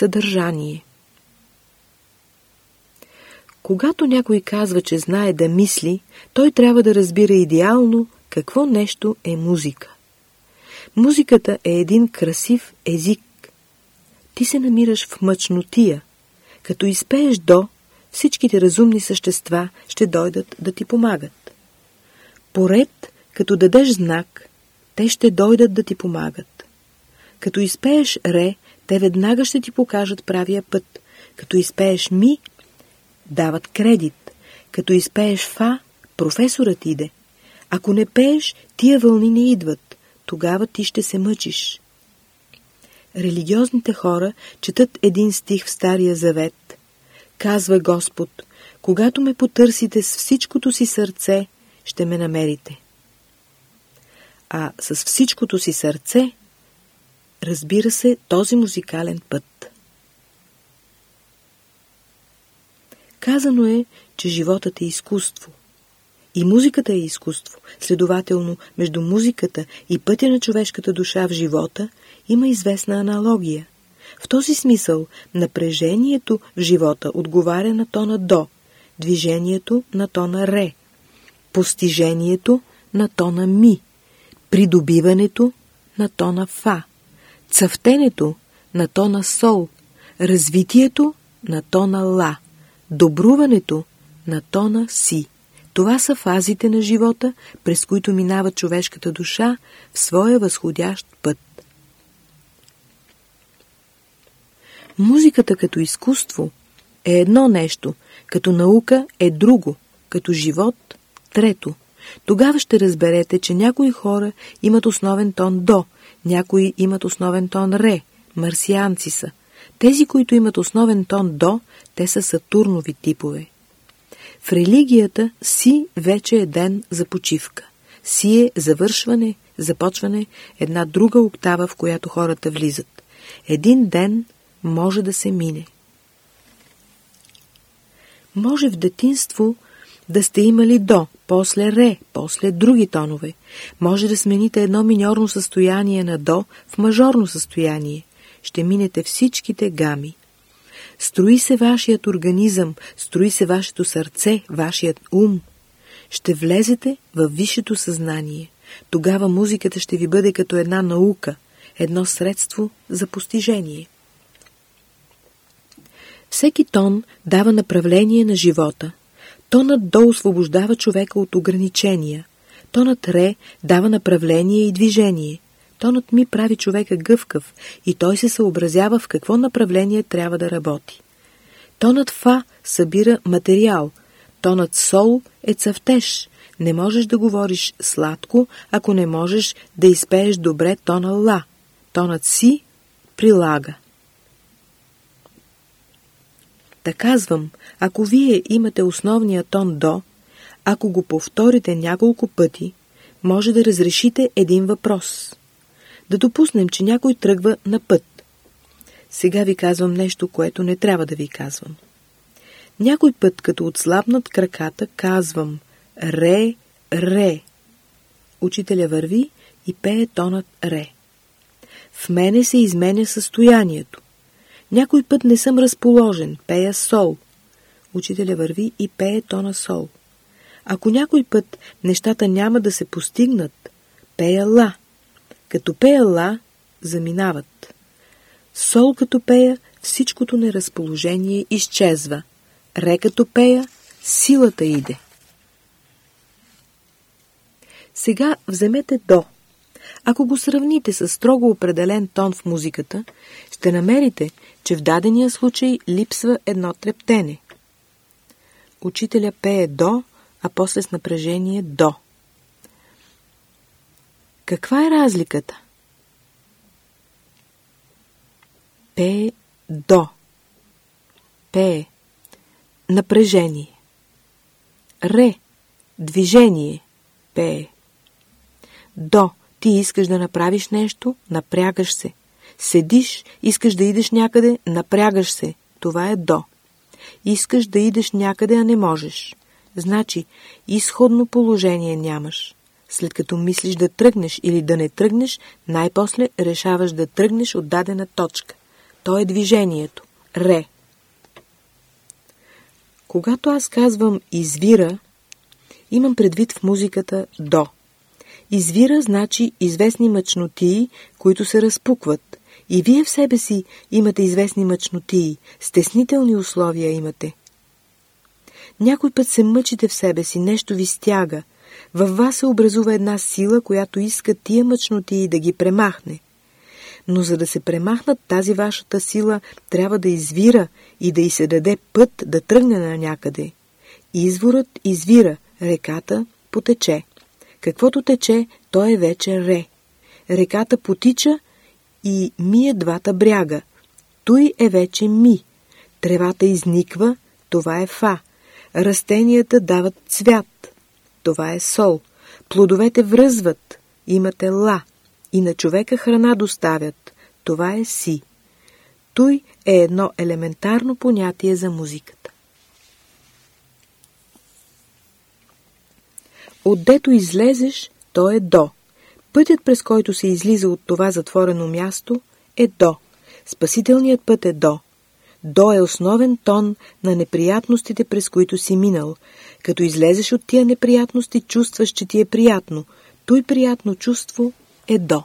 Съдържание Когато някой казва, че знае да мисли, той трябва да разбира идеално какво нещо е музика. Музиката е един красив език. Ти се намираш в мъчнотия. Като изпееш до, всичките разумни същества ще дойдат да ти помагат. Поред, като дадеш знак, те ще дойдат да ти помагат. Като изпееш ре, те веднага ще ти покажат правия път. Като изпееш ми, дават кредит. Като изпееш фа, професорът иде. Ако не пееш, тия вълни не идват. Тогава ти ще се мъчиш. Религиозните хора четат един стих в Стария Завет. Казва Господ, когато ме потърсите с всичкото си сърце, ще ме намерите. А с всичкото си сърце, разбира се, този музикален път. Казано е, че животът е изкуство. И музиката е изкуство. Следователно, между музиката и пътя на човешката душа в живота има известна аналогия. В този смисъл напрежението в живота отговаря на тона до, движението на тона ре, постижението на тона ми, придобиването на тона фа, цъфтенето на тона сол, развитието на тона ла, добруването на тона си. Това са фазите на живота, през които минава човешката душа в своя възходящ път. Музиката като изкуство е едно нещо, като наука е друго, като живот – трето. Тогава ще разберете, че някои хора имат основен тон до, някои имат основен тон ре, марсианци са. Тези, които имат основен тон до, те са сатурнови типове. В религията си вече е ден за почивка. Си е завършване, започване, една друга октава, в която хората влизат. Един ден може да се мине. Може в детинство да сте имали до, после ре, после други тонове. Може да смените едно миньорно състояние на до в мажорно състояние. Ще минете всичките гами. Строи се вашият организъм, строи се вашето сърце, вашият ум. Ще влезете в висшето съзнание. Тогава музиката ще ви бъде като една наука, едно средство за постижение. Всеки тон дава направление на живота. Тонът до освобождава човека от ограничения. Тонът ре дава направление и движение. Тонът ми прави човека гъвкав и той се съобразява в какво направление трябва да работи. Тонът фа събира материал. Тонът сол е цъфтеж. Не можеш да говориш сладко, ако не можеш да изпееш добре тона ла. Тонът си прилага. Та казвам, ако вие имате основния тон до, ако го повторите няколко пъти, може да разрешите един въпрос. Да допуснем, че някой тръгва на път. Сега ви казвам нещо, което не трябва да ви казвам. Някой път, като отслабнат краката, казвам «Ре, ре». Учителя върви и пее тонът «Ре». В мене се изменя състоянието. Някой път не съм разположен, пея сол. Учителя върви и пее тона сол. Ако някой път нещата няма да се постигнат, пея ла. Като пея ла, заминават. Сол като пея, всичкото неразположение изчезва. Ре като пея, силата иде. Сега вземете до. Ако го сравните с строго определен тон в музиката, ще намерите, че в дадения случай липсва едно трептене. Учителя пее до, а после с напрежение до. Каква е разликата? Пее до. Пее. Напрежение. Ре. Движение. Пее. До. Ти искаш да направиш нещо, напрягаш се. Седиш, искаш да идеш някъде, напрягаш се. Това е до. Искаш да идеш някъде, а не можеш. Значи, изходно положение нямаш. След като мислиш да тръгнеш или да не тръгнеш, най-после решаваш да тръгнеш от дадена точка. То е движението. Ре. Когато аз казвам извира, имам предвид в музиката до. Извира значи известни мъчнотии, които се разпукват. И вие в себе си имате известни мъчнотии, стеснителни условия имате. Някой път се мъчите в себе си, нещо ви стяга. Във вас се образува една сила, която иска тия мъчнотии да ги премахне. Но за да се премахнат тази вашата сила, трябва да извира и да й се даде път да тръгне на някъде. Изворът извира, реката потече. Каквото тече, то е вече ре. Реката потича и мие двата бряга. Той е вече ми. Тревата изниква, това е фа. Растенията дават цвят. Това е сол. Плодовете връзват. Имате ла. И на човека храна доставят. Това е си. Той е едно елементарно понятие за музиката. Отдето излезеш, то е до. Пътят, през който се излиза от това затворено място, е до. Спасителният път е до. До е основен тон на неприятностите, през които си минал. Като излезеш от тия неприятности, чувстваш, че ти е приятно. Той приятно чувство е до.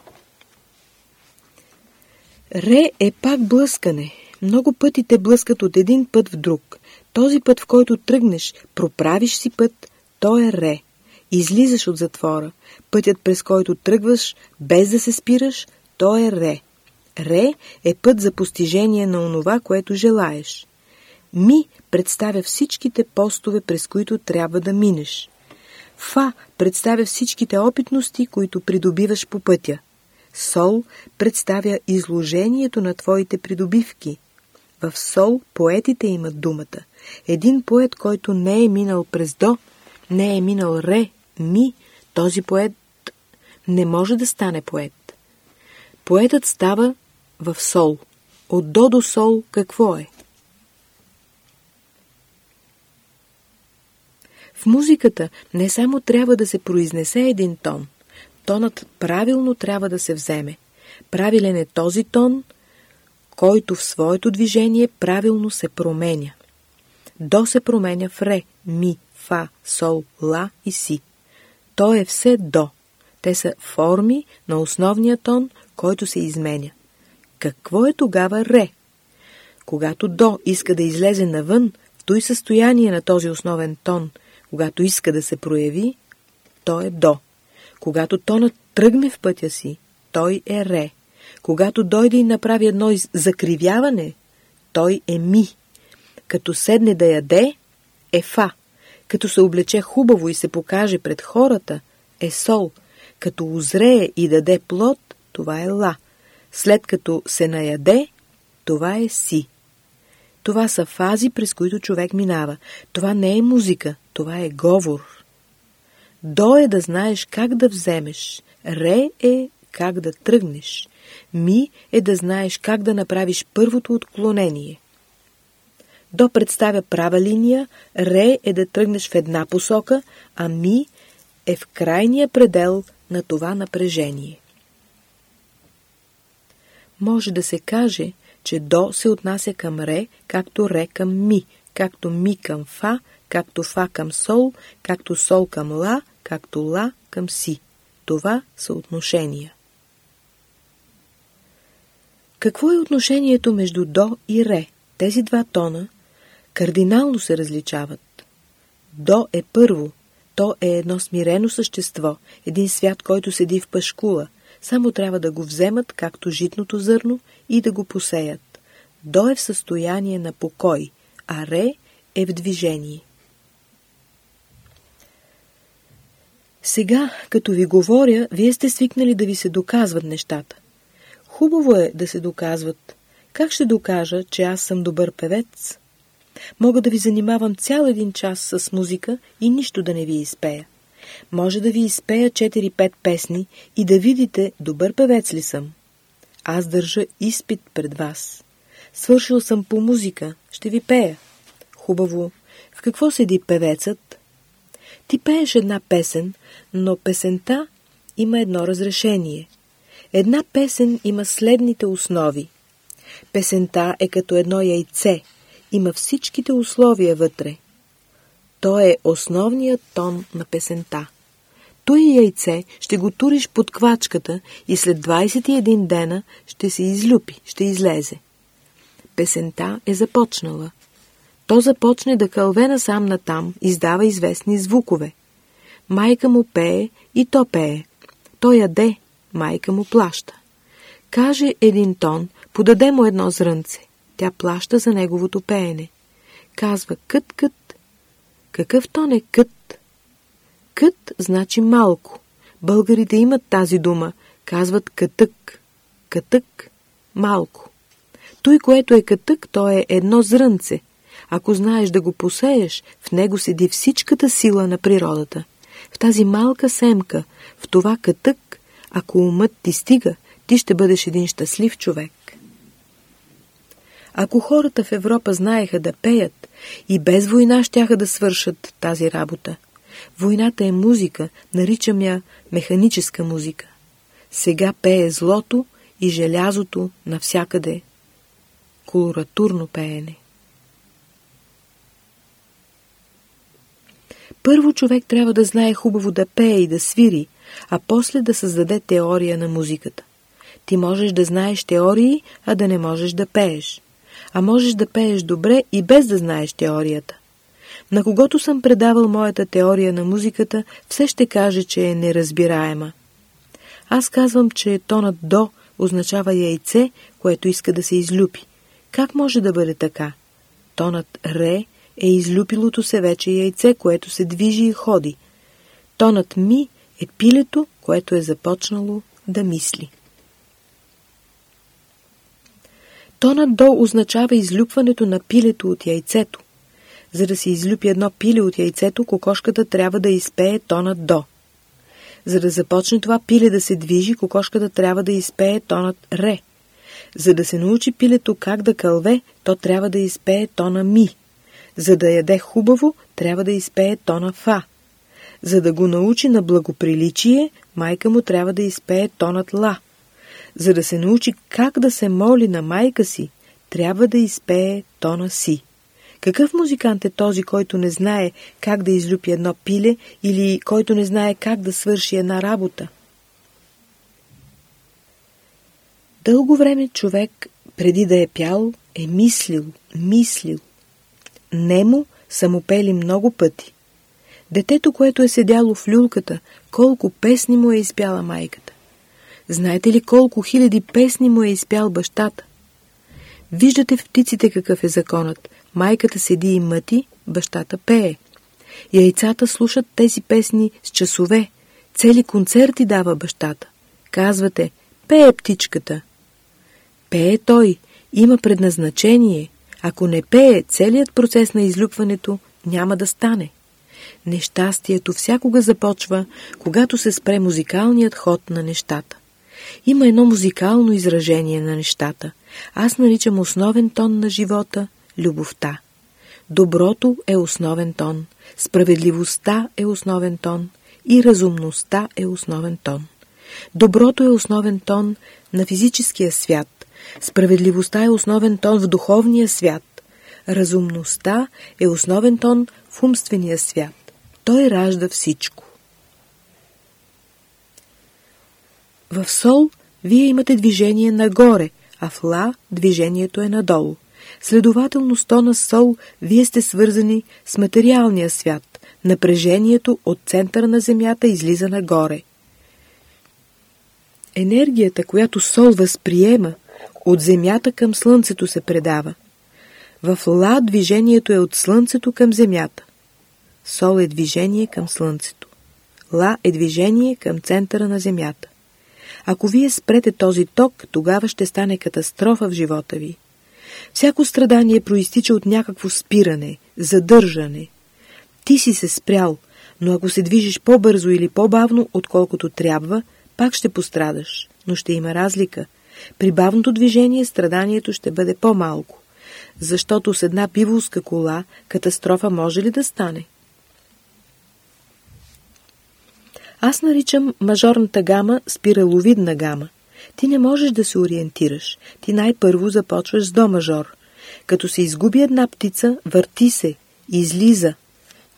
Ре е пак блъскане. Много пъти те блъскат от един път в друг. Този път, в който тръгнеш, проправиш си път, то е ре. Излизаш от затвора. Пътят, през който тръгваш, без да се спираш, то е ре. Ре е път за постижение на онова, което желаеш. Ми представя всичките постове, през които трябва да минеш. Фа представя всичките опитности, които придобиваш по пътя. Сол представя изложението на твоите придобивки. В сол поетите имат думата. Един поет, който не е минал през до, не е минал ре, ми, този поет не може да стане поет. Поетът става в сол. От до до сол какво е? В музиката не само трябва да се произнесе един тон, тонът правилно трябва да се вземе. Правилен е този тон, който в своето движение правилно се променя. До се променя в ре, ми, фа, сол, ла и си. То е все до. Те са форми на основния тон, който се изменя. Какво е тогава ре? Когато до иска да излезе навън, в той състояние на този основен тон, когато иска да се прояви, то е до. Когато тонът тръгне в пътя си, той е ре. Когато дойде и направи едно закривяване, той е ми. Като седне да яде, е фа. Като се облече хубаво и се покаже пред хората, е сол. Като озрее и даде плод, това е ла. След като се наяде, това е си. Това са фази, през които човек минава. Това не е музика, това е говор. До е да знаеш как да вземеш. Ре е как да тръгнеш. Ми е да знаеш как да направиш първото отклонение. До представя права линия, ре е да тръгнеш в една посока, а ми е в крайния предел на това напрежение. Може да се каже, че до се отнася към ре, както ре към ми, както ми към фа, както фа към сол, както сол към ла, както ла към си. Това са отношения. Какво е отношението между до и ре? Тези два тона кардинално се различават. До е първо, то е едно смирено същество, един свят, който седи в пашкула. Само трябва да го вземат, както житното зърно, и да го посеят. До е в състояние на покой, а ре е в движение. Сега, като ви говоря, вие сте свикнали да ви се доказват нещата. Хубаво е да се доказват. Как ще докажа, че аз съм добър певец? Мога да ви занимавам цял един час с музика и нищо да не ви изпея. Може да ви изпея 4-5 песни и да видите добър певец ли съм. Аз държа изпит пред вас. Свършил съм по музика, ще ви пея. Хубаво. В какво седи певецът? Ти пееш една песен, но песента има едно разрешение. Една песен има следните основи. Песента е като едно яйце. Има всичките условия вътре. То е основният тон на песента. Той яйце ще го туриш под квачката и след 21 дена ще се излюпи, ще излезе. Песента е започнала. То започне да кълве насам натам, издава известни звукове. Майка му пее и то пее. Той яде, майка му плаща. Каже един тон, подаде му едно зрънце. Тя плаща за неговото пеене. Казва кът-кът. Какъв тон е кът? Кът значи малко. Българите имат тази дума. Казват катък. Катък – малко. Той, което е катък, то е едно зрънце. Ако знаеш да го посееш, в него седи всичката сила на природата. В тази малка семка, в това катък, ако умът ти стига, ти ще бъдеш един щастлив човек. Ако хората в Европа знаеха да пеят и без война щяха да свършат тази работа. Войната е музика, наричам я механическа музика. Сега пее злото и желязото навсякъде. Колоратурно пеене. Първо човек трябва да знае хубаво да пее и да свири, а после да създаде теория на музиката. Ти можеш да знаеш теории, а да не можеш да пееш. А можеш да пееш добре и без да знаеш теорията. На когото съм предавал моята теория на музиката, все ще каже, че е неразбираема. Аз казвам, че тонът до означава яйце, което иска да се излюпи. Как може да бъде така? Тонът ре е излюпилото се вече яйце, което се движи и ходи. Тонът ми е пилето, което е започнало да мисли. Тонът до означава излюпването на пилето от яйцето. За да се излюпи едно пиле от яйцето, кокошката трябва да изпее тонът до. За да започне това пиле да се движи, кокошката трябва да изпее тонът ре. За да се научи пилето как да кълве, то трябва да изпее тона ми. За да яде хубаво, трябва да изпее тона фа. За да го научи на благоприличие, майка му трябва да изпее тонът ла. За да се научи как да се моли на майка си, трябва да изпее тона си. Какъв музикант е този, който не знае как да излюпи едно пиле или който не знае как да свърши една работа? Дълго време човек, преди да е пял, е мислил, мислил. Немо са му пели много пъти. Детето, което е седяло в люлката, колко песни му е изпяла майката. Знаете ли колко хиляди песни му е изпял бащата? Виждате в птиците какъв е законът. Майката седи и мъти, бащата пее. Яйцата слушат тези песни с часове. Цели концерти дава бащата. Казвате, пее птичката. Пее той, има предназначение. Ако не пее, целият процес на излюпването няма да стане. Нещастието всякога започва, когато се спре музикалният ход на нещата. Има едно музикално изражение на нещата. Аз наричам основен тон на живота – любовта. Доброто е основен тон, справедливостта е основен тон и разумността е основен тон. Доброто е основен тон на физическия свят, справедливостта е основен тон в духовния свят, разумността е основен тон в умствения свят. Той ражда всичко. В сол вие имате движение нагоре, а в ла движението е надолу. Следователно с тона сол вие сте свързани с материалния свят. Напрежението от центъра на Земята излиза нагоре. Енергията, която сол възприема, от Земята към Слънцето се предава. В ла движението е от Слънцето към Земята. Сол е движение към Слънцето. Ла е движение към центъра на Земята. Ако вие спрете този ток, тогава ще стане катастрофа в живота ви. Всяко страдание проистича от някакво спиране, задържане. Ти си се спрял, но ако се движиш по-бързо или по-бавно, отколкото трябва, пак ще пострадаш, но ще има разлика. При бавното движение страданието ще бъде по-малко, защото с една пиволска кола катастрофа може ли да стане? Аз наричам мажорната гама спираловидна гама. Ти не можеш да се ориентираш. Ти най-първо започваш с до мажор. Като се изгуби една птица, върти се, излиза.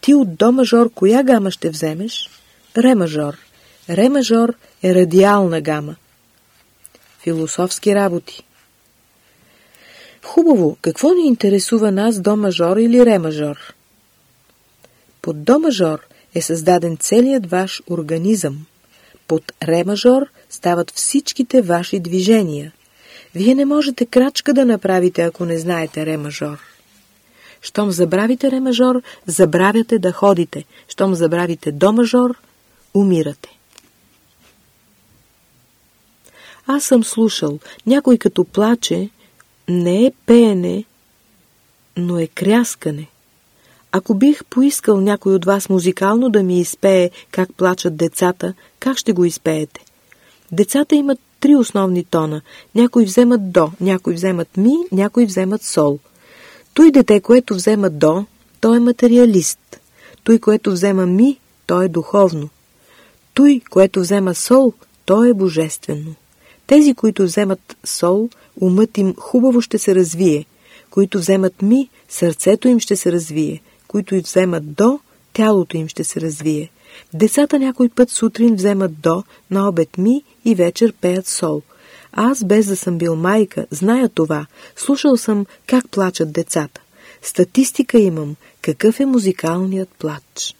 Ти от до мажор коя гама ще вземеш? Ре мажор. Ре мажор е радиална гама. Философски работи Хубаво, какво ни интересува нас до мажор или ре мажор? Под до мажор е създаден целият ваш организъм. Под ре мажор стават всичките ваши движения. Вие не можете крачка да направите, ако не знаете ре мажор. Щом забравите ре мажор, забравяте да ходите. Щом забравите до мажор, умирате. Аз съм слушал, някой като плаче, не е пеене, но е кряскане. Ако бих поискал някой от вас музикално да ми изпее как плачат децата, как ще го изпеете? Децата имат три основни тона. Някои вземат до, някои вземат ми, някои вземат сол. Той дете, което взема до, той е материалист. Той, което взема ми, той е духовно. Той, което взема сол, то е божествено. Тези, които вземат сол, умът им хубаво ще се развие. Които вземат ми, сърцето им ще се развие. Които и вземат до, тялото им ще се развие. Децата някой път сутрин вземат до, на обед ми и вечер пеят сол. Аз, без да съм бил майка, зная това. Слушал съм как плачат децата. Статистика имам, какъв е музикалният плач.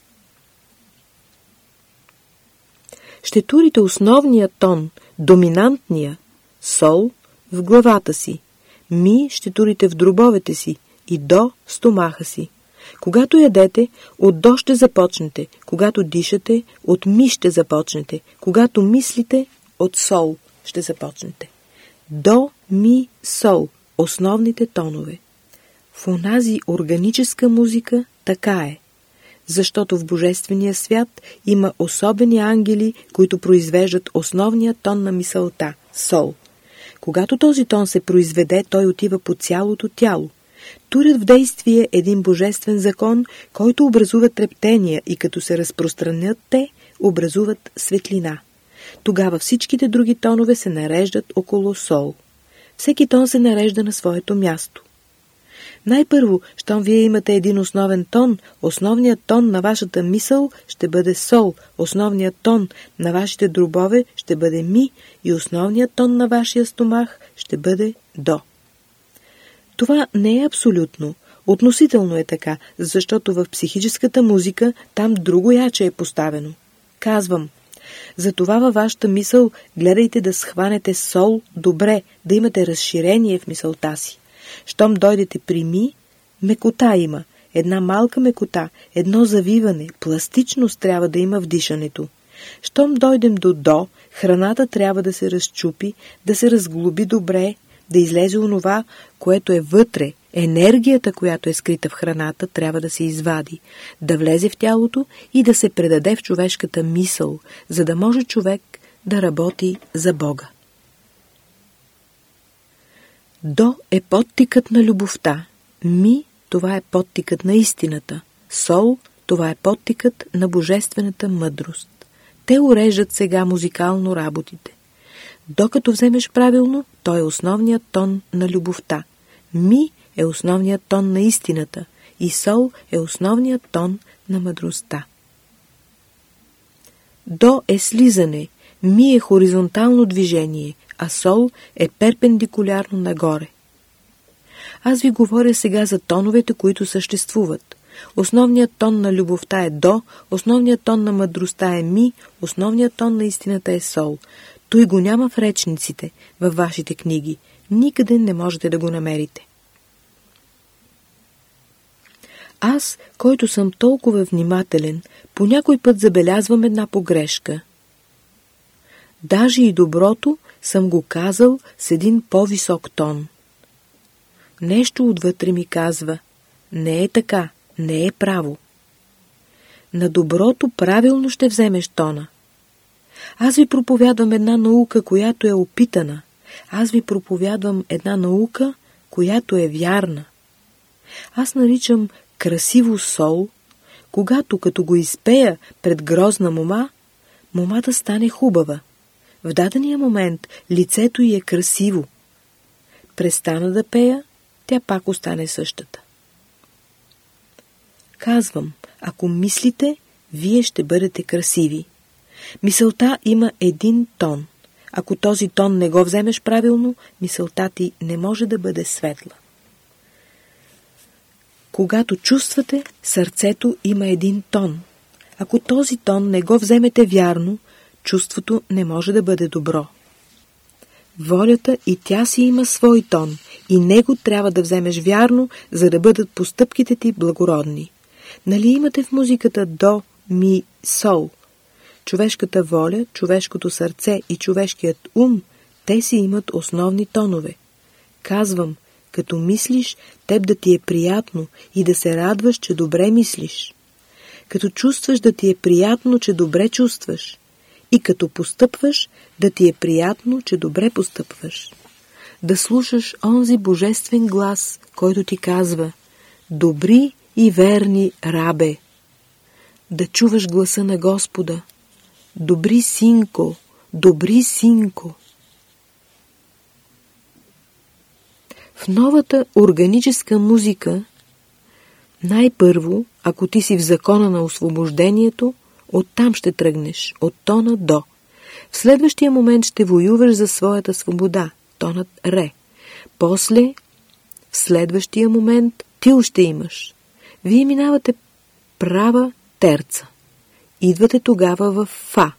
Ще турите основния тон, доминантния, сол, в главата си, ми ще турите в дробовете си и до стомаха си. Когато ядете, от до ще започнете, когато дишате, от ми ще започнете, когато мислите, от сол ще започнете. До, ми, сол – основните тонове. В онази органическа музика така е, защото в Божествения свят има особени ангели, които произвеждат основния тон на мисълта – сол. Когато този тон се произведе, той отива по цялото тяло. Турят в действие един божествен закон, който образува трептения и като се разпространят те, образуват светлина. Тогава всичките други тонове се нареждат около сол. Всеки тон се нарежда на своето място. Най-първо, щом вие имате един основен тон, основният тон на вашата мисъл ще бъде сол, основният тон на вашите дробове ще бъде ми и основният тон на вашия стомах ще бъде до. Това не е абсолютно. Относително е така, защото в психическата музика там друго яче е поставено. Казвам, затова във вашата мисъл гледайте да схванете сол добре, да имате разширение в мисълта си. Щом дойдете при ми, мекота има, една малка мекота, едно завиване, пластичност трябва да има в дишането. Щом дойдем до до, храната трябва да се разчупи, да се разглоби добре, да излезе онова, което е вътре, енергията, която е скрита в храната, трябва да се извади, да влезе в тялото и да се предаде в човешката мисъл, за да може човек да работи за Бога. До е подтикът на любовта, ми това е подтикът на истината, сол това е подтикът на божествената мъдрост. Те уреждат сега музикално работите. Докато вземеш правилно, той е основният тон на любовта. Ми е основният тон на истината и сол е основният тон на мъдростта. До е слизане, ми е хоризонтално движение, а сол е перпендикулярно нагоре. Аз ви говоря сега за тоновете, които съществуват. Основният тон на любовта е до, основният тон на мъдростта е ми, основният тон на истината е сол. Той го няма в речниците, във вашите книги. Никъде не можете да го намерите. Аз, който съм толкова внимателен, по някой път забелязвам една погрешка. Даже и доброто съм го казал с един по-висок тон. Нещо отвътре ми казва, не е така, не е право. На доброто правилно ще вземеш тона. Аз ви проповядвам една наука, която е опитана. Аз ви проповядвам една наука, която е вярна. Аз наричам красиво сол, когато като го изпея пред грозна мома, момата стане хубава. В дадения момент лицето й е красиво. Престана да пея, тя пак остане същата. Казвам, ако мислите, вие ще бъдете красиви. Мисълта има един тон. Ако този тон не го вземеш правилно, мисълта ти не може да бъде светла. Когато чувствате, сърцето има един тон. Ако този тон не го вземете вярно, чувството не може да бъде добро. Волята и тя си има свой тон и него трябва да вземеш вярно, за да бъдат постъпките ти благородни. Нали имате в музиката до, ми, сол? Човешката воля, човешкото сърце и човешкият ум, те си имат основни тонове. Казвам, като мислиш, теб да ти е приятно и да се радваш, че добре мислиш. Като чувстваш да ти е приятно, че добре чувстваш. И като постъпваш, да ти е приятно, че добре постъпваш. Да слушаш онзи божествен глас, който ти казва «Добри и верни рабе». Да чуваш гласа на Господа «Добри синко, добри синко». В новата органическа музика най-първо, ако ти си в закона на освобождението, оттам ще тръгнеш, от тона до. В следващия момент ще воюваш за своята свобода, тонът ре. После, в следващия момент, ти още имаш. Вие минавате права терца. Идвате тогава в фа.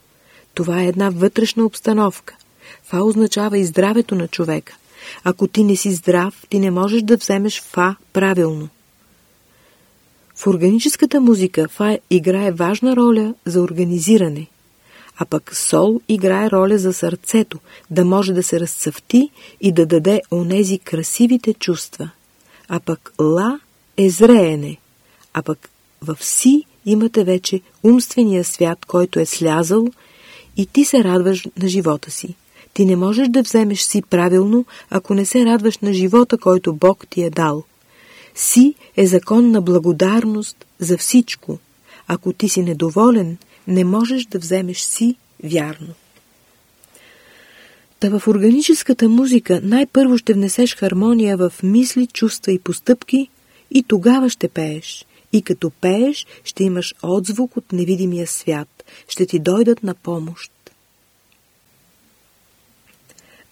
Това е една вътрешна обстановка. Фа означава и здравето на човека. Ако ти не си здрав, ти не можеш да вземеш фа правилно. В органическата музика фа играе важна роля за организиране, а пък сол играе роля за сърцето, да може да се разцъфти и да даде онези красивите чувства. А пък ла е зреене, а пък в си имате вече умствения свят, който е слязал и ти се радваш на живота си. Ти не можеш да вземеш си правилно, ако не се радваш на живота, който Бог ти е дал. Си е закон на благодарност за всичко. Ако ти си недоволен, не можеш да вземеш си вярно. Та в органическата музика най-първо ще внесеш хармония в мисли, чувства и постъпки и тогава ще пееш. И като пееш, ще имаш отзвук от невидимия свят, ще ти дойдат на помощ.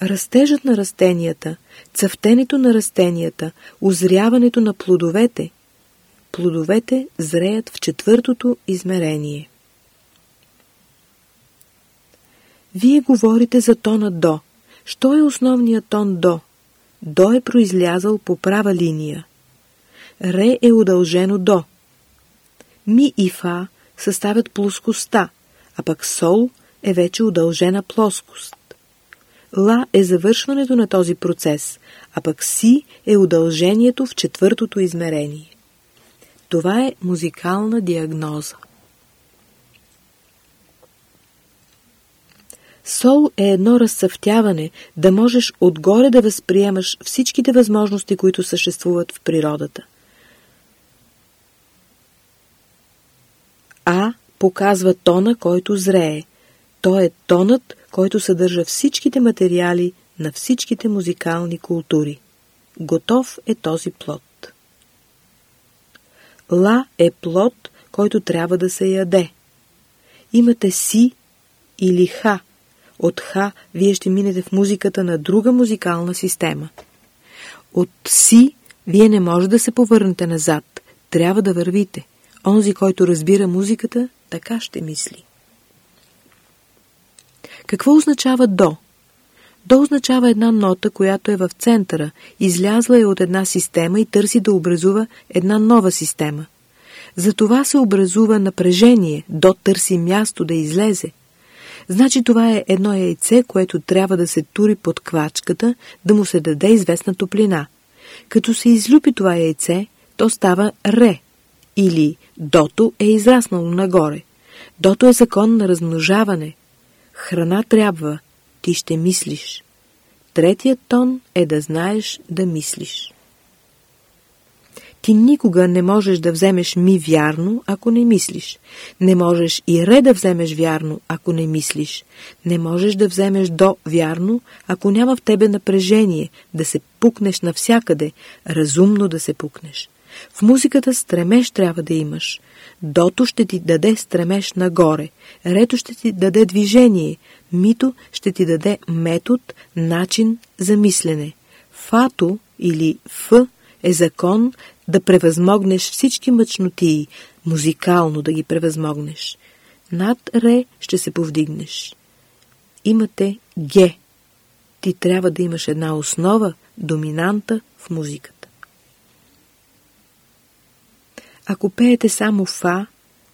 Растежът на растенията, цъфтенето на растенията, озряването на плодовете. Плодовете зреят в четвъртото измерение. Вие говорите за тона до. Що е основният тон до? До е произлязал по права линия. Ре е удължено до. Ми и фа съставят плоскостта, а пък сол е вече удължена плоскост. Ла е завършването на този процес, а пък Си е удължението в четвъртото измерение. Това е музикална диагноза. Сол е едно разцъфтяване, да можеш отгоре да възприемаш всичките възможности, които съществуват в природата. А показва тона, който зрее. Той е тонът, който съдържа всичките материали на всичките музикални култури. Готов е този плод. Ла е плод, който трябва да се яде. Имате си или ха. От ха вие ще минете в музиката на друга музикална система. От си вие не може да се повърнете назад. Трябва да вървите. Онзи, който разбира музиката, така ще мисли. Какво означава до? До означава една нота, която е в центъра, излязла е от една система и търси да образува една нова система. За това се образува напрежение, до търси място да излезе. Значи това е едно яйце, което трябва да се тури под квачката, да му се даде известна топлина. Като се излюпи това яйце, то става ре, или дото е израснало нагоре. Дото е закон на размножаване, Храна трябва, ти ще мислиш. Третият тон е да знаеш да мислиш. Ти никога не можеш да вземеш ми вярно, ако не мислиш. Не можеш и ре да вземеш вярно, ако не мислиш. Не можеш да вземеш до вярно, ако няма в тебе напрежение, да се пукнеш навсякъде, разумно да се пукнеш. В музиката стремеж трябва да имаш. Дото ще ти даде стремеж нагоре, рето ще ти даде движение, мито ще ти даде метод, начин за мислене. Фато или Ф е закон да превъзмогнеш всички мъчнотии, музикално да ги превъзмогнеш. Над Ре ще се повдигнеш. Имате Г. Ти трябва да имаш една основа, доминанта в музиката. Ако пеете само Фа,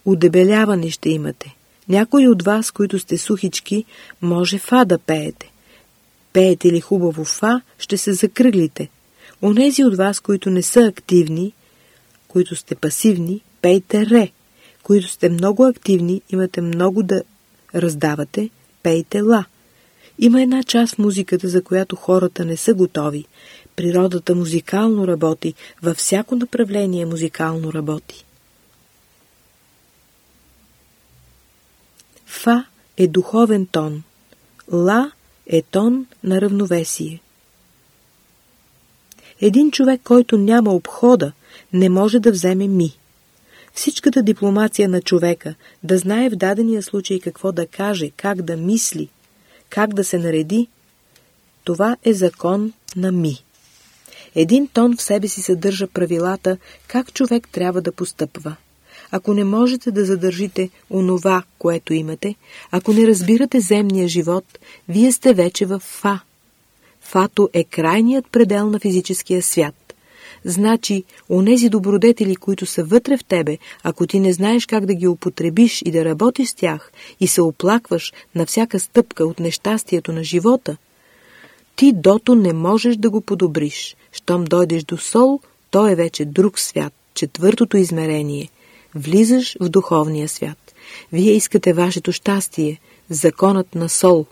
удебеляване ще имате. Някои от вас, които сте сухички, може Фа да пеете. Пеете ли хубаво Фа, ще се закръглите. Онези от вас, които не са активни, които сте пасивни, пейте Ре. Които сте много активни, имате много да раздавате, пейте Ла. Има една част в музиката, за която хората не са готови. Природата музикално работи, във всяко направление музикално работи. Фа е духовен тон. Ла е тон на равновесие. Един човек, който няма обхода, не може да вземе ми. Всичката дипломация на човека, да знае в дадения случай какво да каже, как да мисли, как да се нареди, това е закон на ми. Един тон в себе си съдържа правилата, как човек трябва да постъпва. Ако не можете да задържите онова, което имате, ако не разбирате земния живот, вие сте вече в фа. Фато е крайният предел на физическия свят. Значи, онези добродетели, които са вътре в тебе, ако ти не знаеш как да ги употребиш и да работиш с тях и се оплакваш на всяка стъпка от нещастието на живота, ти дото не можеш да го подобриш. Щом дойдеш до сол, то е вече друг свят, четвъртото измерение. Влизаш в духовния свят. Вие искате вашето щастие, законът на сол.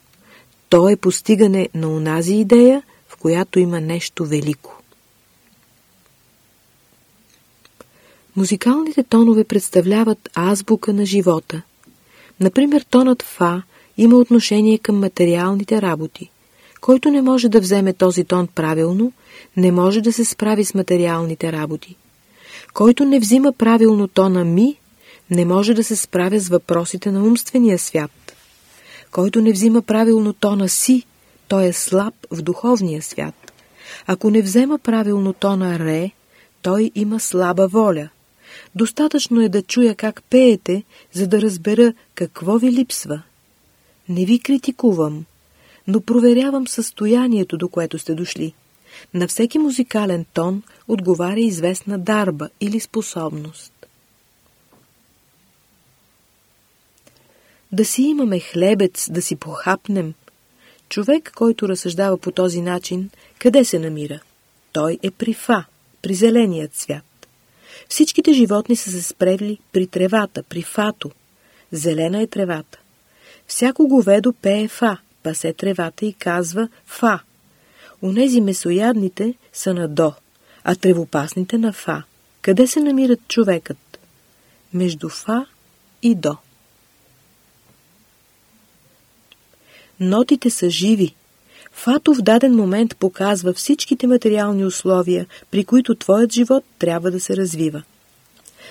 То е постигане на унази идея, в която има нещо велико. Музикалните тонове представляват азбука на живота. Например, тонът Фа има отношение към материалните работи. Който не може да вземе този тон правилно, не може да се справи с материалните работи. Който не взима правилно тона ми, не може да се справя с въпросите на умствения свят. Който не взима правилно тона си, той е слаб в духовния свят. Ако не взема правилно тона ре, той има слаба воля – Достатъчно е да чуя как пеете, за да разбера какво ви липсва. Не ви критикувам, но проверявам състоянието, до което сте дошли. На всеки музикален тон отговаря известна дарба или способност. Да си имаме хлебец, да си похапнем. Човек, който разсъждава по този начин, къде се намира? Той е при фа, при зеленият цвят. Всичките животни са се спрели при тревата, при фато. Зелена е тревата. Всяко говедо пее фа, пасе тревата и казва фа. Унези месоядните са на до, а тревопасните на фа. Къде се намират човекът? Между фа и до. Нотите са живи, Фато в даден момент показва всичките материални условия, при които твоят живот трябва да се развива.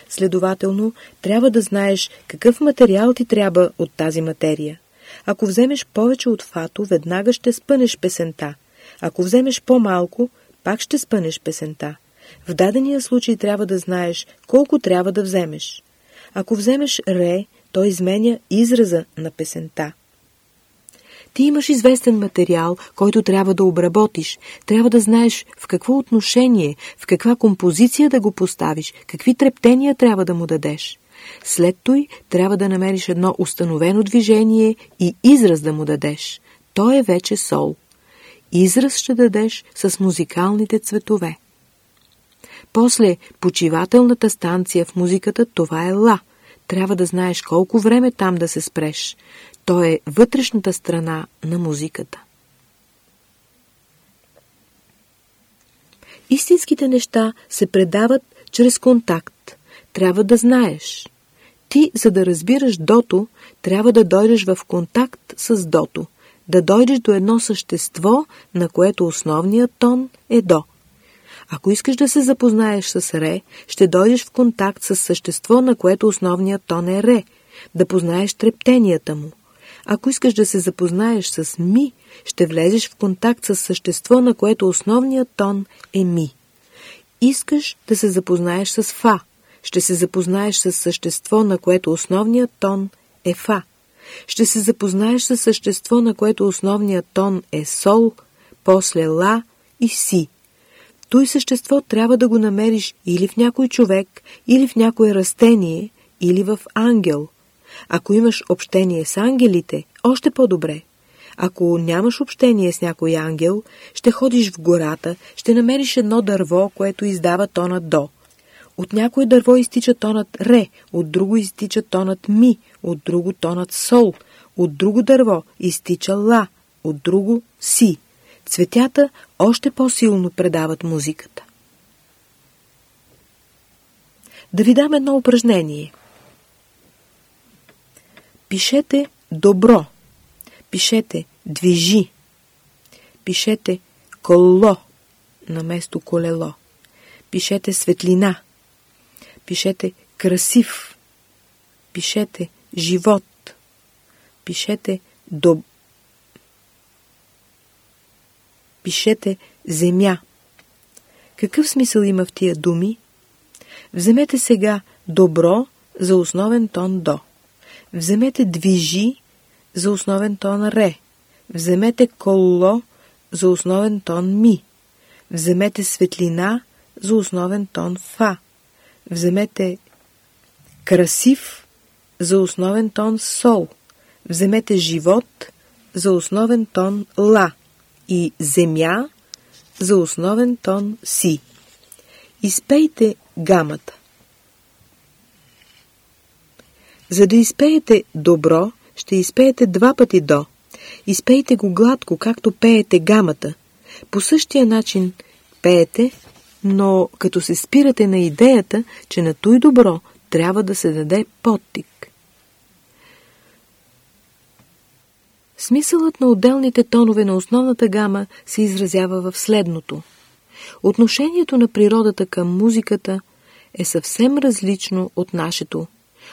Следователно, трябва да знаеш какъв материал ти трябва от тази материя. Ако вземеш повече от фато, веднага ще спънеш песента. Ако вземеш по-малко, пак ще спънеш песента. В дадения случай трябва да знаеш колко трябва да вземеш. Ако вземеш ре, то изменя израза на песента. Ти имаш известен материал, който трябва да обработиш. Трябва да знаеш в какво отношение, в каква композиция да го поставиш, какви трептения трябва да му дадеш. След той трябва да намериш едно установено движение и израз да му дадеш. То е вече сол. Израз ще дадеш с музикалните цветове. После почивателната станция в музиката това е ла. Трябва да знаеш колко време там да се спреш. То е вътрешната страна на музиката. Истинските неща се предават чрез контакт. Трябва да знаеш. Ти, за да разбираш дото, трябва да дойдеш в контакт с дото, да дойдеш до едно същество, на което основният тон е до. Ако искаш да се запознаеш с ре, ще дойдеш в контакт с същество, на което основният тон е ре, да познаеш трептенията му. Ако искаш да се запознаеш с ми, ще влезеш в контакт с същество, на което основният тон е ми. Искаш да се запознаеш с фа, ще се запознаеш с същество, на което основният тон е фа. Ще се запознаеш с същество, на което основният тон е сол, после ла и си. Той същество трябва да го намериш или в някой човек, или в някое растение, или в ангел. Ако имаш общение с ангелите, още по-добре. Ако нямаш общение с някой ангел, ще ходиш в гората, ще намериш едно дърво, което издава тона до. От някое дърво изтича тонът ре, от друго изтича тонът ми, от друго тонът сол, от друго дърво изтича ла, от друго си. Цветята още по-силно предават музиката. Да ви дам едно упражнение. Пишете добро. Пишете движи. Пишете коло на место колело. Пишете светлина. Пишете красив. Пишете живот. Пишете доб... Пишете земя. Какъв смисъл има в тия думи? Вземете сега добро за основен тон до. Вземете движи за основен тон ре. Вземете коло за основен тон ми. Вземете светлина за основен тон фа. Вземете красив за основен тон сол. Вземете живот за основен тон ла и земя за основен тон си. Изпейте гамата. За да изпеете добро, ще изпеете два пъти до. Изпейте го гладко, както пеете гамата. По същия начин пеете, но като се спирате на идеята, че на той добро трябва да се даде подтик. Смисълът на отделните тонове на основната гама се изразява в следното. Отношението на природата към музиката е съвсем различно от нашето.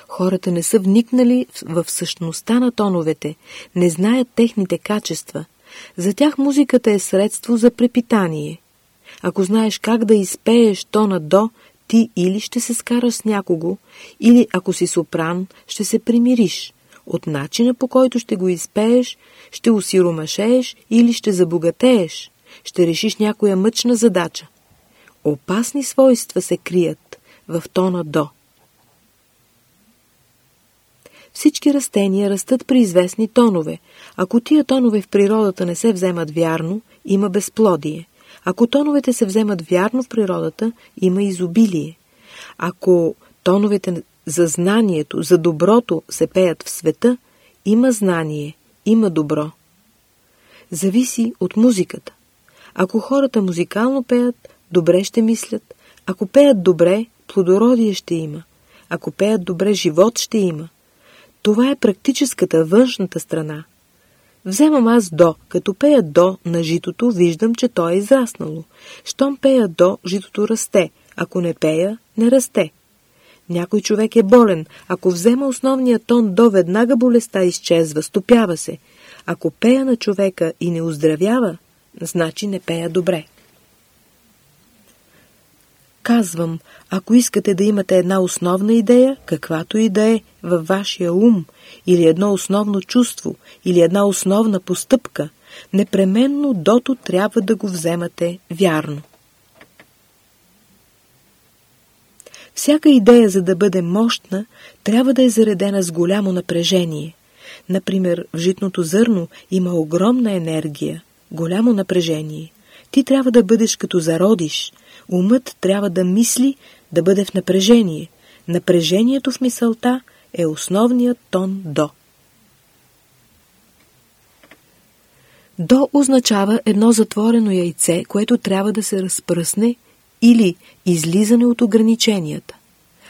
Хората не са вникнали в същността на тоновете, не знаят техните качества. За тях музиката е средство за препитание. Ако знаеш как да изпееш тона до, ти или ще се скараш с някого, или ако си сопран, ще се примириш. От начина по който ще го изпееш, ще усиромашееш или ще забогатееш. Ще решиш някоя мъчна задача. Опасни свойства се крият в тона до. Всички растения растат при известни тонове. Ако тия тонове в природата не се вземат вярно, има безплодие. Ако тоновете се вземат вярно в природата, има изобилие. Ако тоновете за знанието, за доброто се пеят в света, има знание, има добро. Зависи от музиката. Ако хората музикално пеят, добре ще мислят. Ако пеят добре, плодородие ще има. Ако пеят добре, живот ще има. Това е практическата външната страна. Вземам аз до, като пея до на житото, виждам, че то е израснало. Щом пея до, житото расте. Ако не пея, не расте. Някой човек е болен. Ако взема основния тон до, веднага болестта изчезва, стопява се. Ако пея на човека и не оздравява, значи не пея добре. Казвам, ако искате да имате една основна идея, каквато и да е във вашия ум, или едно основно чувство, или една основна постъпка, непременно дото трябва да го вземате вярно. Всяка идея, за да бъде мощна, трябва да е заредена с голямо напрежение. Например, в житното зърно има огромна енергия, голямо напрежение. Ти трябва да бъдеш като зародиш. Умът трябва да мисли, да бъде в напрежение. Напрежението в мисълта е основният тон до. До означава едно затворено яйце, което трябва да се разпръсне или излизане от ограниченията.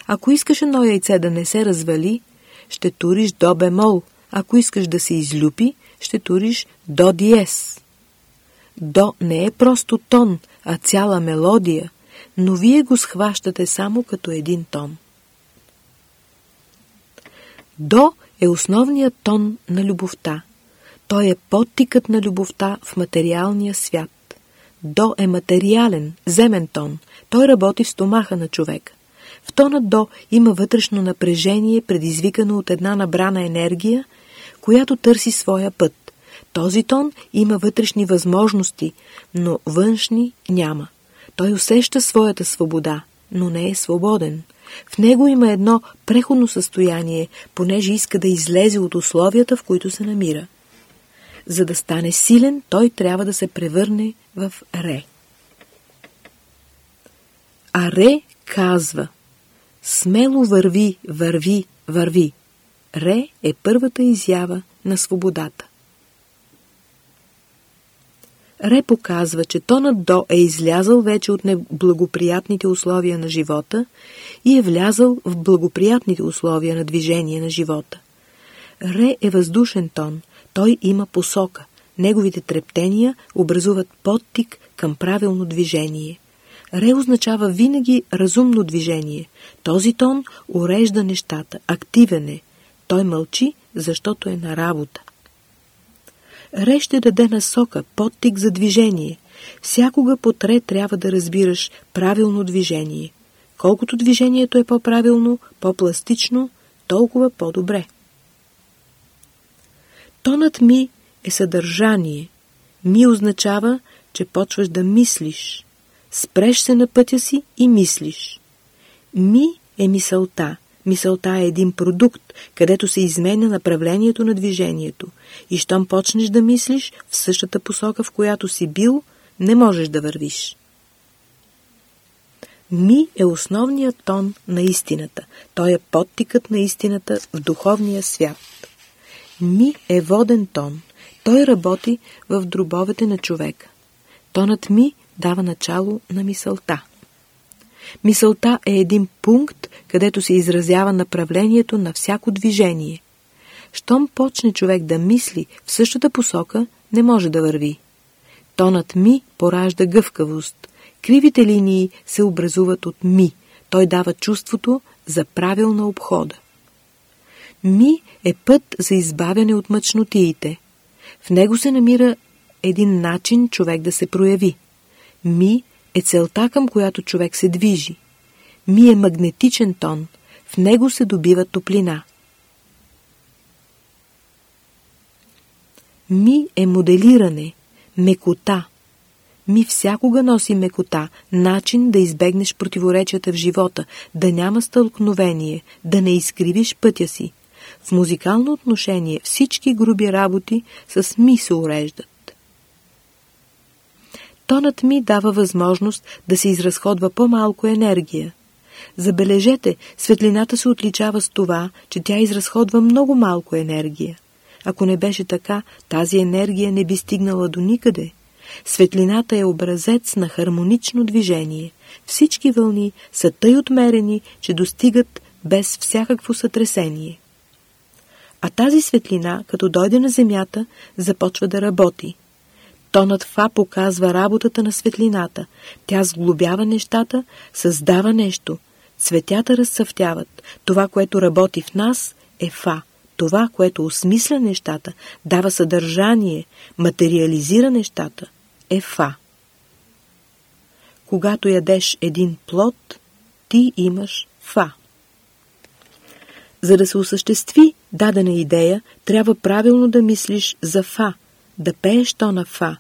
Ако искаш едно яйце да не се развали, ще туриш до бемол. Ако искаш да се излюпи, ще туриш до диез. До не е просто тон, а цяла мелодия, но вие го схващате само като един тон. До е основният тон на любовта. Той е подтикът на любовта в материалния свят. До е материален, земен тон. Той работи в стомаха на човека. В тона До има вътрешно напрежение, предизвикано от една набрана енергия, която търси своя път. Този тон има вътрешни възможности, но външни няма. Той усеща своята свобода, но не е свободен. В него има едно преходно състояние, понеже иска да излезе от условията, в които се намира. За да стане силен, той трябва да се превърне в Ре. А Ре казва Смело върви, върви, върви. Ре е първата изява на свободата. Ре показва, че тонът До е излязъл вече от неблагоприятните условия на живота и е влязъл в благоприятните условия на движение на живота. Ре е въздушен тон, той има посока. Неговите трептения образуват подтик към правилно движение. Ре означава винаги разумно движение. Този тон урежда нещата, активен е. Той мълчи, защото е на работа. Ре ще даде насока, подтик за движение. Всякога под ре трябва да разбираш правилно движение. Колкото движението е по-правилно, по-пластично, толкова по-добре. Тонът ми е съдържание. Ми означава, че почваш да мислиш. Спреш се на пътя си и мислиш. Ми е мисълта. Мисълта е един продукт, където се изменя направлението на движението. И щом почнеш да мислиш в същата посока, в която си бил, не можеш да вървиш. Ми е основният тон на истината. Той е подтикът на истината в духовния свят. Ми е воден тон. Той работи в дробовете на човека. Тонът ми дава начало на мисълта. Мисълта е един пункт, където се изразява направлението на всяко движение. Щом почне човек да мисли в същата посока, не може да върви. Тонът ми поражда гъвкавост. Кривите линии се образуват от ми. Той дава чувството за правилна обхода. Ми е път за избавяне от мъчнотиите. В него се намира един начин човек да се прояви. Ми е целта, към която човек се движи. Ми е магнетичен тон, в него се добива топлина. Ми е моделиране, мекота. Ми всякога носи мекота, начин да избегнеш противоречията в живота, да няма стълкновение, да не изкривиш пътя си. В музикално отношение всички груби работи с ми се уреждат. Тонът ми дава възможност да се изразходва по-малко енергия. Забележете, светлината се отличава с това, че тя изразходва много малко енергия. Ако не беше така, тази енергия не би стигнала до никъде. Светлината е образец на хармонично движение. Всички вълни са тъй отмерени, че достигат без всякакво сътресение. А тази светлина, като дойде на Земята, започва да работи. Тонът Фа показва работата на светлината. Тя сглобява нещата, създава нещо. Цветята разцъфтяват. Това, което работи в нас, е Фа. Това, което осмисля нещата, дава съдържание, материализира нещата, е Фа. Когато ядеш един плод, ти имаш Фа. За да се осъществи дадена идея, трябва правилно да мислиш за Фа, да пееш тона Фа,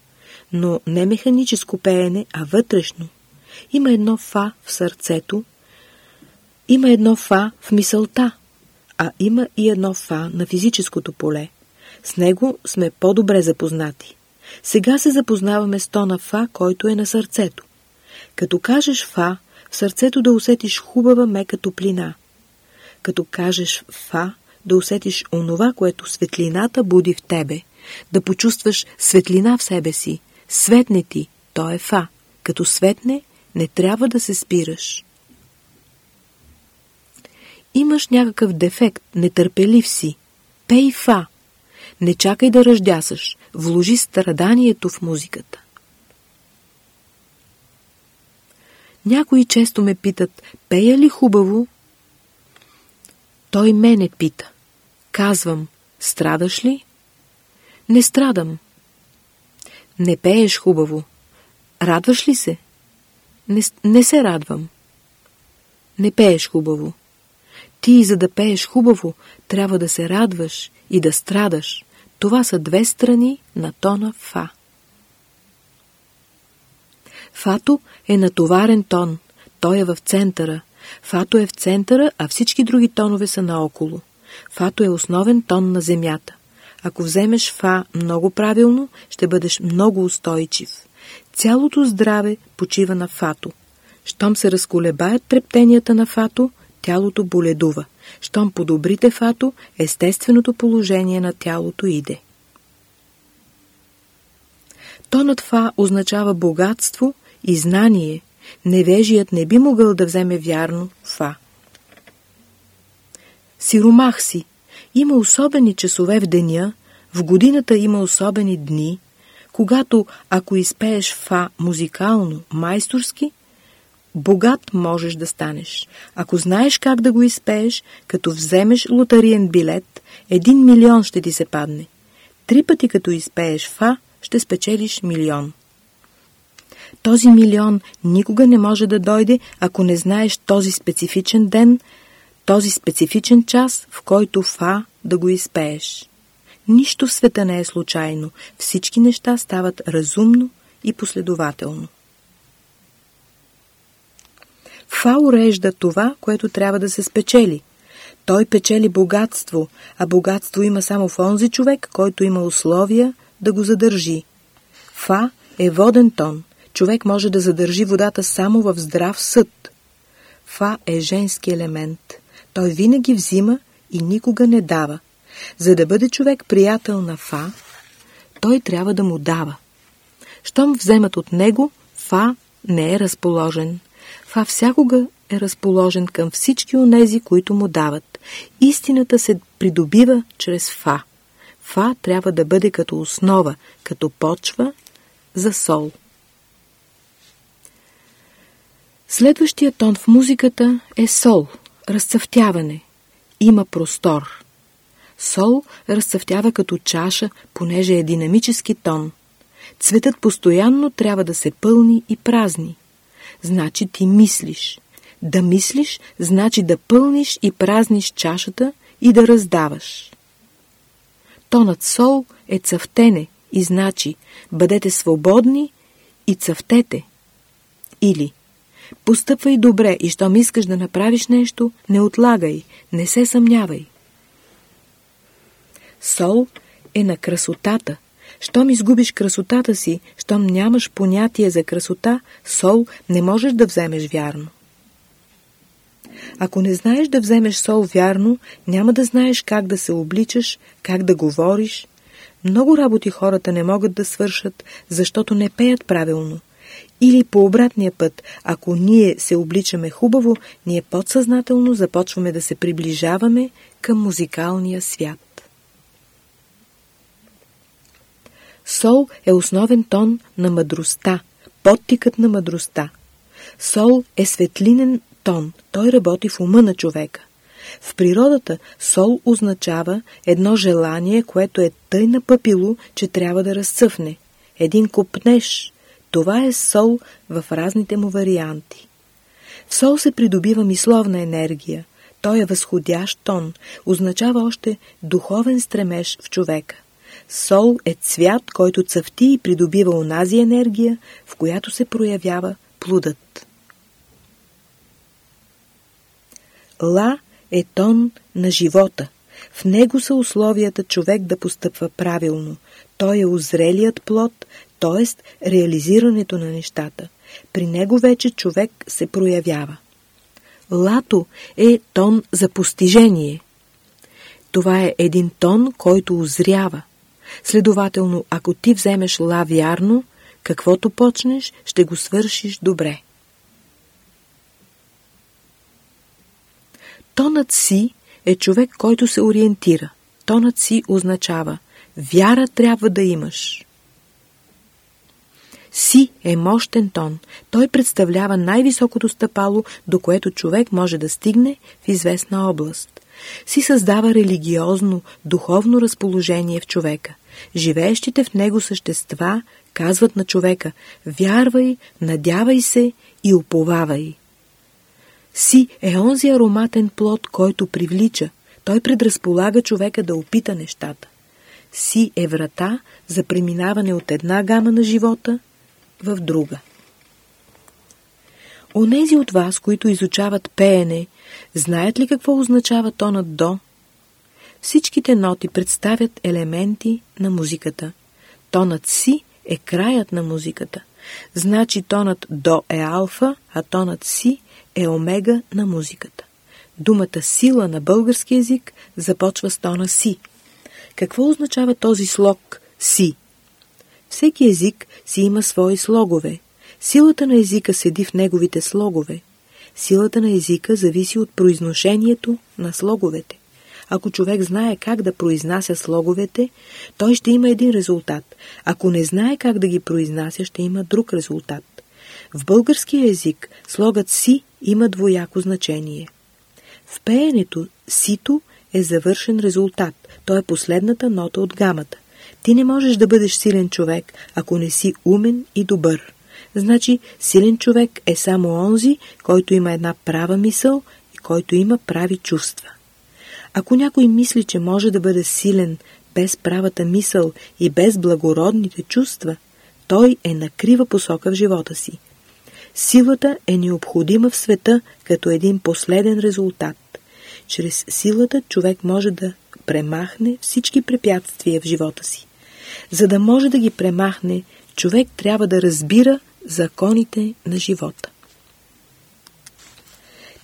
но не механическо пеене, а вътрешно. Има едно фа в сърцето, има едно фа в мисълта, а има и едно фа на физическото поле. С него сме по-добре запознати. Сега се запознаваме с тона фа, който е на сърцето. Като кажеш фа, в сърцето да усетиш хубава мека топлина. Като кажеш фа, да усетиш онова, което светлината буди в тебе, да почувстваш светлина в себе си, Светне ти, то е фа. Като светне, не трябва да се спираш. Имаш някакъв дефект, нетърпелив си. Пей фа. Не чакай да ръждясаш. Вложи страданието в музиката. Някои често ме питат, пея ли хубаво? Той мене пита. Казвам, страдаш ли? Не страдам. Не пееш хубаво. Радваш ли се? Не, не се радвам. Не пееш хубаво. Ти, за да пееш хубаво, трябва да се радваш и да страдаш. Това са две страни на тона Фа. Фато е натоварен тон. Той е в центъра. Фато е в центъра, а всички други тонове са наоколо. Фато е основен тон на земята. Ако вземеш Фа много правилно, ще бъдеш много устойчив. Цялото здраве почива на Фато. Щом се разколебаят трептенията на Фато, тялото боледува. Щом подобрите Фато, естественото положение на тялото иде. Тонът Фа означава богатство и знание. Невежият не би могъл да вземе вярно Фа. Сиромах си. Има особени часове в деня, в годината има особени дни, когато, ако изпееш фа музикално, майсторски, богат можеш да станеш. Ако знаеш как да го изпееш, като вземеш лотариен билет, един милион ще ти се падне. Три пъти като изпееш фа, ще спечелиш милион. Този милион никога не може да дойде, ако не знаеш този специфичен ден, този специфичен час, в който фа да го изпееш. Нищо в света не е случайно. Всички неща стават разумно и последователно. Фа урежда това, което трябва да се спечели. Той печели богатство, а богатство има само в онзи човек, който има условия да го задържи. Фа е воден тон. Човек може да задържи водата само в здрав съд. Фа е женски елемент. Той винаги взима и никога не дава. За да бъде човек приятел на Фа, той трябва да му дава. Щом вземат от него, Фа не е разположен. Фа всякога е разположен към всички онези, които му дават. Истината се придобива чрез Фа. Фа трябва да бъде като основа, като почва за сол. Следващия тон в музиката е сол, разцъфтяване. Има простор. Сол разцъфтява като чаша, понеже е динамически тон. Цветът постоянно трябва да се пълни и празни. Значи ти мислиш. Да мислиш, значи да пълниш и празниш чашата и да раздаваш. Тонът сол е цъфтене и значи бъдете свободни и цъфтете. Или постъпвай добре и щом искаш да направиш нещо, не отлагай, не се съмнявай. Сол е на красотата. Щом изгубиш красотата си, щом нямаш понятие за красота, сол не можеш да вземеш вярно. Ако не знаеш да вземеш сол вярно, няма да знаеш как да се обличаш, как да говориш. Много работи хората не могат да свършат, защото не пеят правилно. Или по обратния път, ако ние се обличаме хубаво, ние подсъзнателно започваме да се приближаваме към музикалния свят. Сол е основен тон на мъдростта, подтикът на мъдростта. Сол е светлинен тон, той работи в ума на човека. В природата сол означава едно желание, което е тъй напъпило, че трябва да разцъфне. Един купнеш. Това е сол в разните му варианти. В сол се придобива мисловна енергия. Той е възходящ тон, означава още духовен стремеж в човека. Сол е цвят, който цъфти и придобива онази енергия, в която се проявява плудът. Ла е тон на живота. В него са условията човек да постъпва правилно. Той е озрелият плод, т.е. реализирането на нещата. При него вече човек се проявява. Лато е тон за постижение. Това е един тон, който озрява. Следователно, ако ти вземеш ла вярно, каквото почнеш, ще го свършиш добре. Тонът си е човек, който се ориентира. Тонът си означава Вяра трябва да имаш. Си е мощен тон. Той представлява най-високото стъпало, до което човек може да стигне в известна област. Си създава религиозно, духовно разположение в човека. Живеещите в него същества казват на човека «Вярвай, надявай се и уповавай». Си е онзи ароматен плод, който привлича. Той предразполага човека да опита нещата. Си е врата за преминаване от една гама на живота в друга. Онези от вас, които изучават пеене, знаят ли какво означава тонът до? Всичките ноти представят елементи на музиката. Тонът си е краят на музиката. Значи тонът до е алфа, а тонът си е омега на музиката. Думата сила на български язик започва с тона си. Какво означава този слог си? Всеки език си има свои слогове. Силата на езика седи в неговите слогове. Силата на езика зависи от произношението на слоговете. Ако човек знае как да произнася слоговете, той ще има един резултат. Ако не знае как да ги произнася, ще има друг резултат. В българския език слогът си има двояко значение. В пеенето сито е завършен резултат. То е последната нота от гамата. Ти не можеш да бъдеш силен човек, ако не си умен и добър. Значи, силен човек е само онзи, който има една права мисъл и който има прави чувства. Ако някой мисли, че може да бъде силен без правата мисъл и без благородните чувства, той е на крива посока в живота си. Силата е необходима в света като един последен резултат. Чрез силата човек може да премахне всички препятствия в живота си. За да може да ги премахне, човек трябва да разбира законите на живота.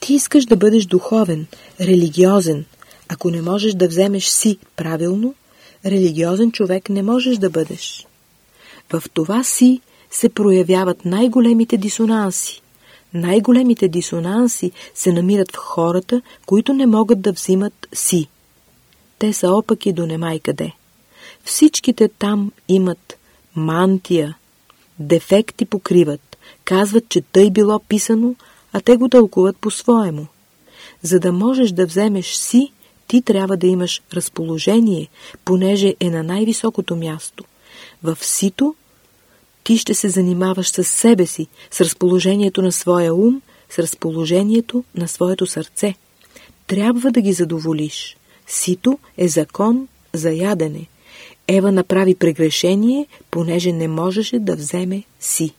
Ти искаш да бъдеш духовен, религиозен. Ако не можеш да вземеш си правилно, религиозен човек не можеш да бъдеш. В това си се проявяват най-големите дисонанси. Най-големите дисонанси се намират в хората, които не могат да взимат си. Те са опаки до немай къде. Всичките там имат мантия, дефекти покриват, казват, че тъй било писано, а те го тълкуват по-своему. За да можеш да вземеш си, ти трябва да имаш разположение, понеже е на най-високото място. В сито ти ще се занимаваш с себе си, с разположението на своя ум, с разположението на своето сърце. Трябва да ги задоволиш. Сито е закон за ядене. Ева направи прегрешение, понеже не можеше да вземе си.